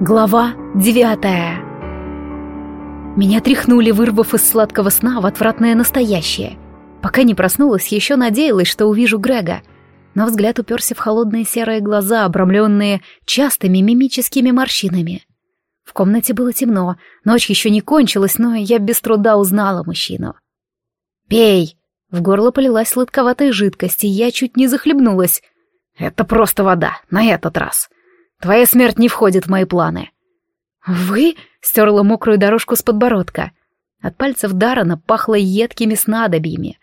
Глава девятая Меня тряхнули, вырвав из сладкого сна в отвратное настоящее. Пока не проснулась, еще надеялась, что увижу Грега. Но взгляд уперся в холодные серые глаза, обрамленные частыми мимическими морщинами. В комнате было темно, ночь еще не кончилась, но я без труда узнала мужчину. «Пей!» В горло полилась сладковатая жидкость, и я чуть не захлебнулась. «Это просто вода, на этот раз!» Твоя смерть не входит в мои планы». «Вы?» — стерла мокрую дорожку с подбородка. От пальцев Дарана пахло едкими снадобьями.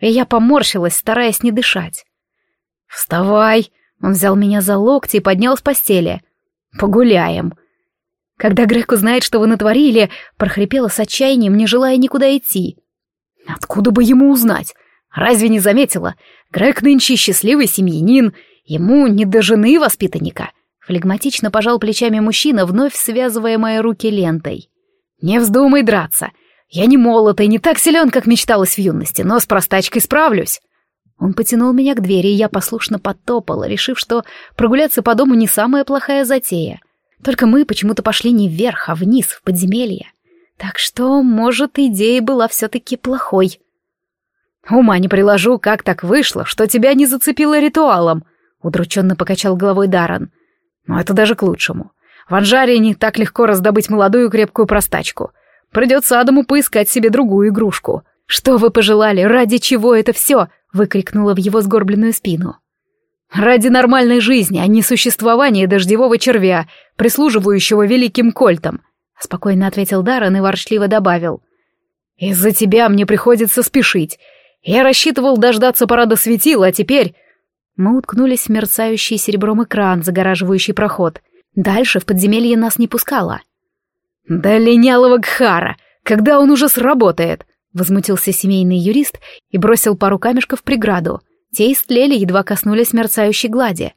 И я поморщилась, стараясь не дышать. «Вставай!» — он взял меня за локти и поднял с постели. «Погуляем!» «Когда Грег узнает, что вы натворили», — прохрипела с отчаянием, не желая никуда идти. «Откуда бы ему узнать? Разве не заметила? Грег нынче счастливый семьянин, ему не до жены воспитанника». Флегматично пожал плечами мужчина, вновь связывая мои руки лентой. «Не вздумай драться. Я не молод и не так силен, как мечталось в юности, но с простачкой справлюсь». Он потянул меня к двери, и я послушно подтопала, решив, что прогуляться по дому не самая плохая затея. Только мы почему-то пошли не вверх, а вниз, в подземелье. Так что, может, идея была все-таки плохой. «Ума не приложу, как так вышло, что тебя не зацепило ритуалом», — удрученно покачал головой Даран. Но это даже к лучшему. В Анжаре не так легко раздобыть молодую крепкую простачку. Придется Адаму поискать себе другую игрушку. «Что вы пожелали? Ради чего это все?» — выкрикнула в его сгорбленную спину. «Ради нормальной жизни, а не существования дождевого червя, прислуживающего великим кольтам», — спокойно ответил Даррен и ворчливо добавил. «Из-за тебя мне приходится спешить. Я рассчитывал дождаться парада светила, а теперь мы уткнулись в мерцающий серебром экран, загораживающий проход. Дальше в подземелье нас не пускало. «Да линялого Гхара! Когда он уже сработает?» Возмутился семейный юрист и бросил пару камешков в преграду. Те истлели, едва коснулись мерцающей глади.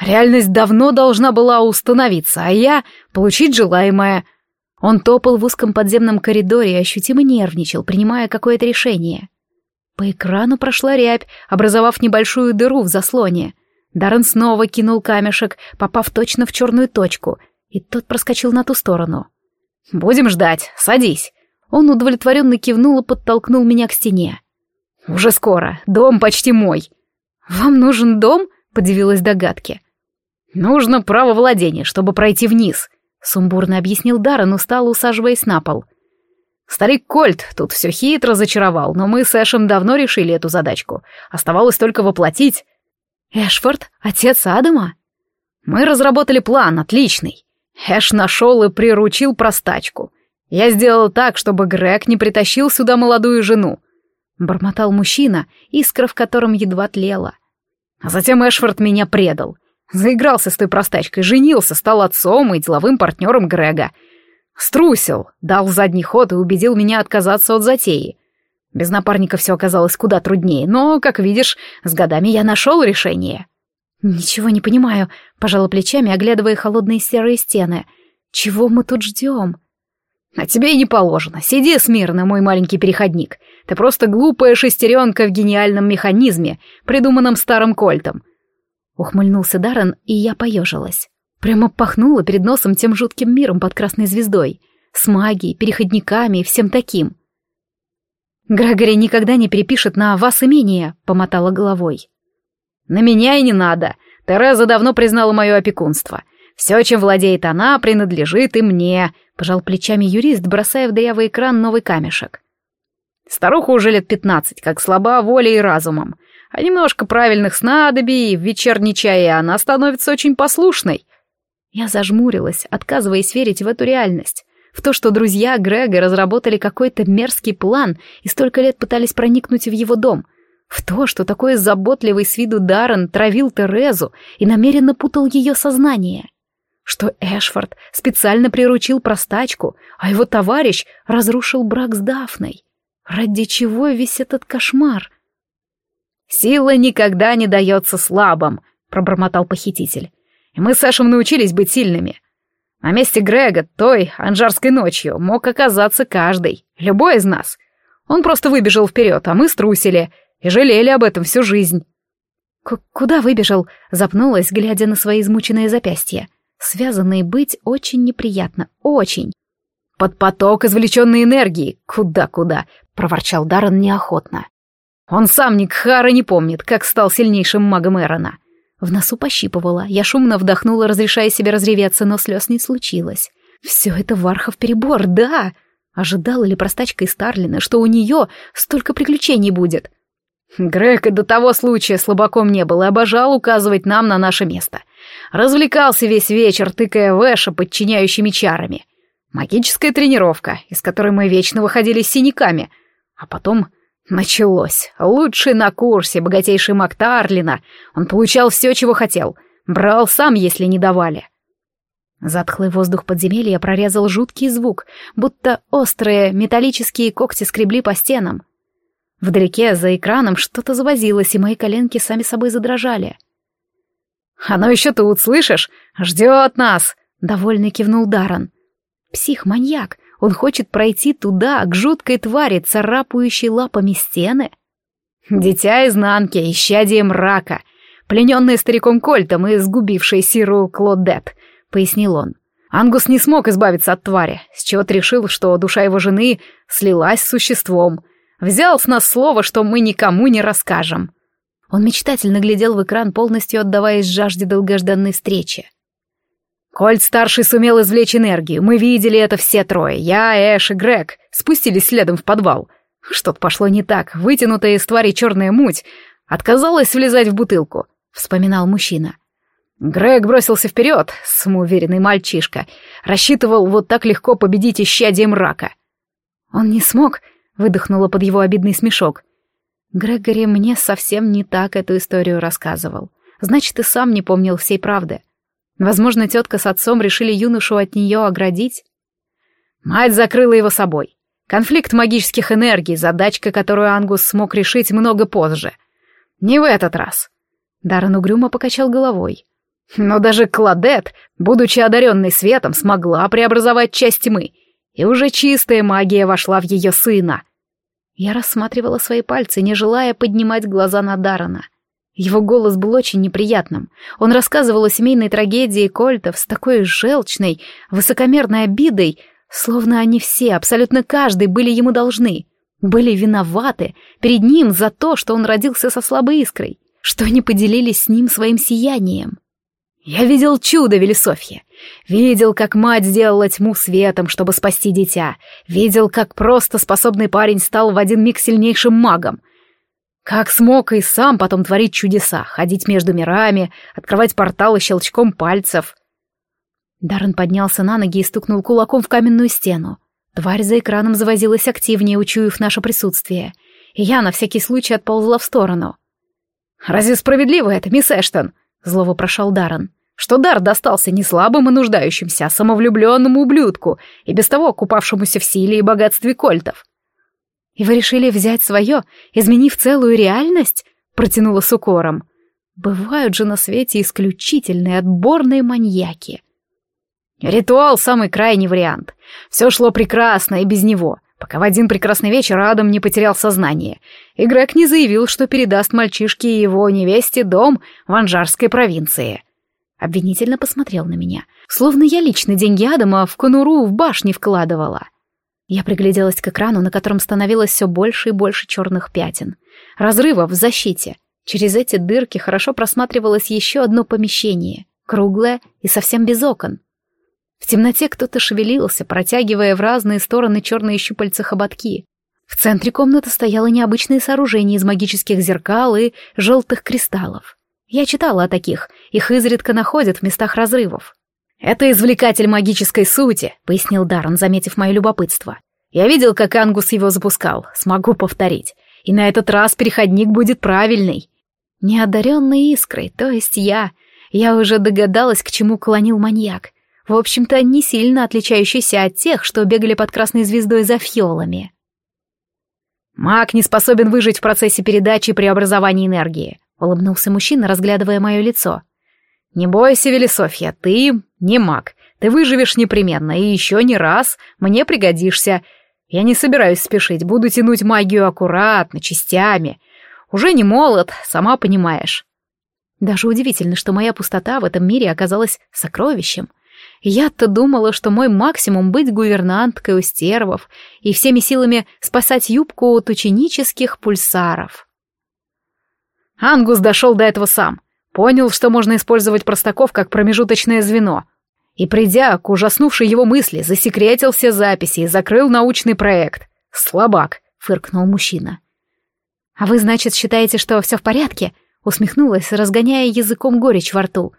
«Реальность давно должна была установиться, а я — получить желаемое». Он топал в узком подземном коридоре и ощутимо нервничал, принимая какое-то решение. По экрану прошла рябь, образовав небольшую дыру в заслоне. Даррен снова кинул камешек, попав точно в черную точку, и тот проскочил на ту сторону. «Будем ждать, садись». Он удовлетворенно кивнул и подтолкнул меня к стене. «Уже скоро, дом почти мой». «Вам нужен дом?» — подивилась догадке. «Нужно право владения, чтобы пройти вниз», — сумбурно объяснил Даррен, устало усаживаясь на пол. Старик Кольт тут все хитро зачаровал, но мы с Эшем давно решили эту задачку. Оставалось только воплотить. Эшфорд? Отец Адама? Мы разработали план, отличный. Эш нашел и приручил простачку. Я сделал так, чтобы Грег не притащил сюда молодую жену. Бормотал мужчина, искра в котором едва тлела. А затем Эшфорд меня предал. Заигрался с той простачкой, женился, стал отцом и деловым партнером Грега. Струсил, дал задний ход и убедил меня отказаться от затеи. Без напарника все оказалось куда труднее, но, как видишь, с годами я нашел решение. «Ничего не понимаю», — пожала плечами, оглядывая холодные серые стены. «Чего мы тут ждем?» «А тебе и не положено. Сиди смирно, мой маленький переходник. Ты просто глупая шестеренка в гениальном механизме, придуманном старым кольтом». Ухмыльнулся Даррен, и я поежилась. Прямо пахнуло перед носом тем жутким миром под красной звездой. С магией, переходниками и всем таким. «Грегори никогда не перепишет на вас имение», — помотала головой. «На меня и не надо. Тереза давно признала мое опекунство. Все, чем владеет она, принадлежит и мне», — пожал плечами юрист, бросая в дырявый экран новый камешек. Старуха уже лет пятнадцать, как слаба волей и разумом. А немножко правильных снадобий в вечерний чай, и она становится очень послушной. Я зажмурилась, отказываясь верить в эту реальность. В то, что друзья Грега разработали какой-то мерзкий план и столько лет пытались проникнуть в его дом. В то, что такой заботливый с виду Даррен травил Терезу и намеренно путал ее сознание. Что Эшфорд специально приручил простачку, а его товарищ разрушил брак с Дафной. Ради чего весь этот кошмар? «Сила никогда не дается слабым», — пробормотал похититель. И мы с Сашем научились быть сильными. На месте Грега той анжарской ночью мог оказаться каждый, любой из нас. Он просто выбежал вперед, а мы струсили и жалели об этом всю жизнь. К «Куда выбежал?» — запнулась, глядя на свои измученные запястья. Связанной быть очень неприятно, очень. «Под поток извлеченной энергии! Куда-куда!» — проворчал Даррен неохотно. «Он сам Никхара не помнит, как стал сильнейшим магом Эрона». В носу пощипывала, я шумно вдохнула, разрешая себе разреветься, но слез не случилось. Все это Вархов перебор, да! Ожидала ли простачка из Старлина, что у нее столько приключений будет? Грег и до того случая слабаком не был и обожал указывать нам на наше место. Развлекался весь вечер, тыкая Вэша подчиняющими чарами. Магическая тренировка, из которой мы вечно выходили с синяками. А потом началось. Лучший на курсе, богатейший маг Тарлина. Он получал все, чего хотел. Брал сам, если не давали. Затхлый воздух подземелья прорезал жуткий звук, будто острые металлические когти скребли по стенам. Вдалеке, за экраном, что-то завозилось, и мои коленки сами собой задрожали. «Оно еще тут, слышишь? Ждет нас!» — довольно кивнул Даран. «Псих-маньяк! Он хочет пройти туда, к жуткой твари, царапающей лапами стены?» «Дитя изнанки, исчадие мрака, плененное стариком Кольтом и сгубившее Сиру Клодет», — пояснил он. Ангус не смог избавиться от твари, с чего решил, что душа его жены слилась с существом. Взял с нас слово, что мы никому не расскажем. Он мечтательно глядел в экран, полностью отдаваясь жажде долгожданной встречи. Кольт-старший сумел извлечь энергию. Мы видели это все трое. Я, Эш и Грег спустились следом в подвал. Что-то пошло не так. Вытянутая из твари черная муть отказалась влезать в бутылку, — вспоминал мужчина. Грег бросился вперед, самоуверенный мальчишка. Рассчитывал вот так легко победить исчадие мрака. Он не смог, выдохнула под его обидный смешок. Грегори мне совсем не так эту историю рассказывал. Значит, и сам не помнил всей правды. Возможно, тетка с отцом решили юношу от нее оградить? Мать закрыла его собой. Конфликт магических энергий, задачка, которую Ангус смог решить много позже. Не в этот раз. Даррен угрюмо покачал головой. Но даже Кладет, будучи одаренной светом, смогла преобразовать часть тьмы, и уже чистая магия вошла в ее сына. Я рассматривала свои пальцы, не желая поднимать глаза на Дарана. Его голос был очень неприятным. Он рассказывал о семейной трагедии Кольтов с такой желчной, высокомерной обидой, словно они все, абсолютно каждый, были ему должны. Были виноваты перед ним за то, что он родился со слабой искрой, что они поделились с ним своим сиянием. Я видел чудо Велисофья. Видел, как мать сделала тьму светом, чтобы спасти дитя. Видел, как просто способный парень стал в один миг сильнейшим магом. Как смог и сам потом творить чудеса, ходить между мирами, открывать порталы щелчком пальцев. Даррен поднялся на ноги и стукнул кулаком в каменную стену. Тварь за экраном завозилась активнее, учуяв наше присутствие. И я на всякий случай отползла в сторону. «Разве справедливо это, мисс Эштон?» — зло вопрошал Даррен, что дар достался не слабым и нуждающимся, а самовлюбленному ублюдку и без того купавшемуся в силе и богатстве кольтов. «И вы решили взять свое, изменив целую реальность?» — протянула с укором. «Бывают же на свете исключительные отборные маньяки». Ритуал — самый крайний вариант. Все шло прекрасно и без него — пока в один прекрасный вечер Адам не потерял сознание, и Грег не заявил, что передаст мальчишке и его невесте дом в Анжарской провинции. Обвинительно посмотрел на меня, словно я лично деньги Адама в конуру в башне вкладывала. Я пригляделась к экрану, на котором становилось все больше и больше черных пятен. Разрывов в защите. Через эти дырки хорошо просматривалось еще одно помещение, круглое и совсем без окон. В темноте кто-то шевелился, протягивая в разные стороны черные щупальца хоботки. В центре комнаты стояло необычное сооружение из магических зеркал и желтых кристаллов. Я читала о таких, их изредка находят в местах разрывов. «Это извлекатель магической сути», — пояснил Даррен, заметив мое любопытство. «Я видел, как Ангус его запускал, смогу повторить. И на этот раз переходник будет правильный. Неодаренной искрой, то есть я. Я уже догадалась, к чему клонил маньяк в общем-то, не сильно отличающийся от тех, что бегали под красной звездой за фьолами. «Маг не способен выжить в процессе передачи и преобразования энергии», — улыбнулся мужчина, разглядывая мое лицо. «Не бойся, Велисофья, ты не маг. Ты выживешь непременно, и еще не раз мне пригодишься. Я не собираюсь спешить, буду тянуть магию аккуратно, частями. Уже не молод, сама понимаешь». Даже удивительно, что моя пустота в этом мире оказалась сокровищем. Я-то думала, что мой максимум — быть гувернанткой у стервов и всеми силами спасать юбку от ученических пульсаров. Ангус дошел до этого сам. Понял, что можно использовать простаков как промежуточное звено. И, придя к ужаснувшей его мысли, засекретил все записи и закрыл научный проект. «Слабак», — фыркнул мужчина. «А вы, значит, считаете, что все в порядке?» — усмехнулась, разгоняя языком горечь во рту.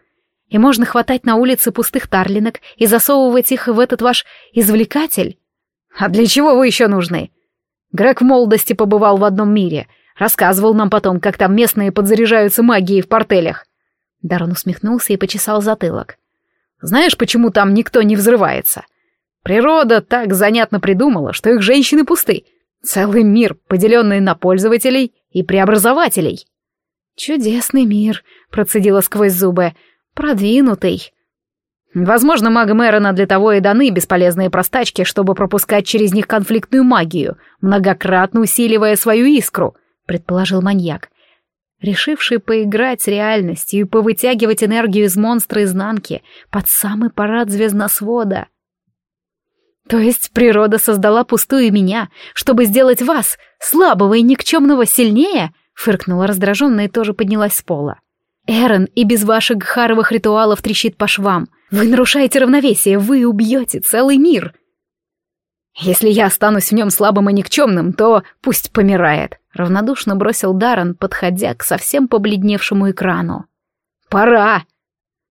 «И можно хватать на улице пустых тарлинок и засовывать их в этот ваш извлекатель?» «А для чего вы еще нужны?» Грег в молодости побывал в одном мире — Рассказывал нам потом, как там местные подзаряжаются магией в портелях. Дарон усмехнулся и почесал затылок. Знаешь, почему там никто не взрывается? Природа так занятно придумала, что их женщины пусты. Целый мир, поделенный на пользователей и преобразователей. «Чудесный мир», — процедила сквозь зубы, — «продвинутый». Возможно, магам Эрона для того и даны бесполезные простачки, чтобы пропускать через них конфликтную магию, многократно усиливая свою искру, предположил маньяк, решивший поиграть с реальностью и повытягивать энергию из монстра изнанки под самый парад звездносвода. То есть природа создала пустую меня, чтобы сделать вас, слабого и никчемного, сильнее? Фыркнула раздраженно и тоже поднялась с пола. Эрен и без ваших гхаровых ритуалов трещит по швам. Вы нарушаете равновесие, вы убьете целый мир. Если я останусь в нем слабым и никчемным, то пусть помирает. Равнодушно бросил Даррен, подходя к совсем побледневшему экрану. «Пора!»